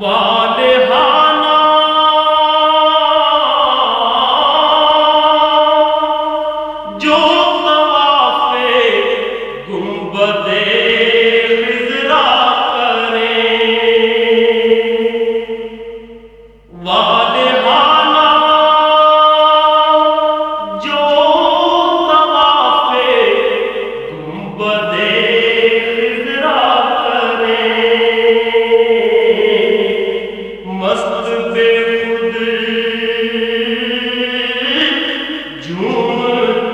جو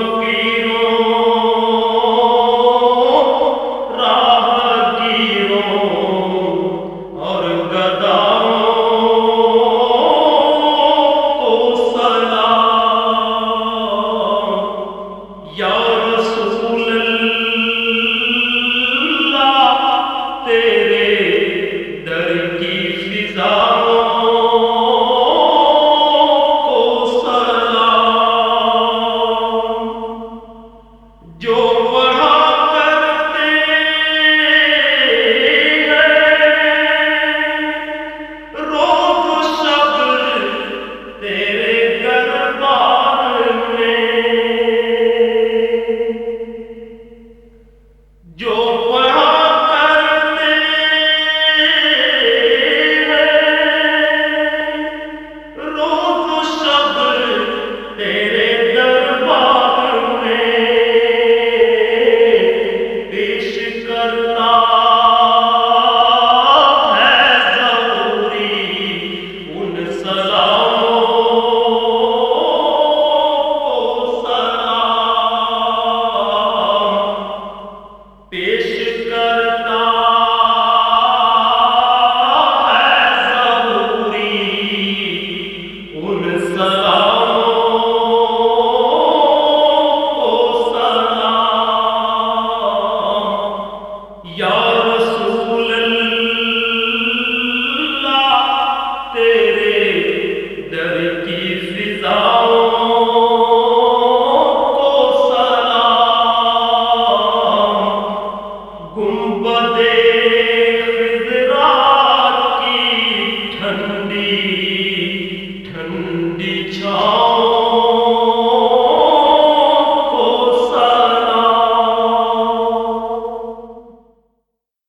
ان خضرا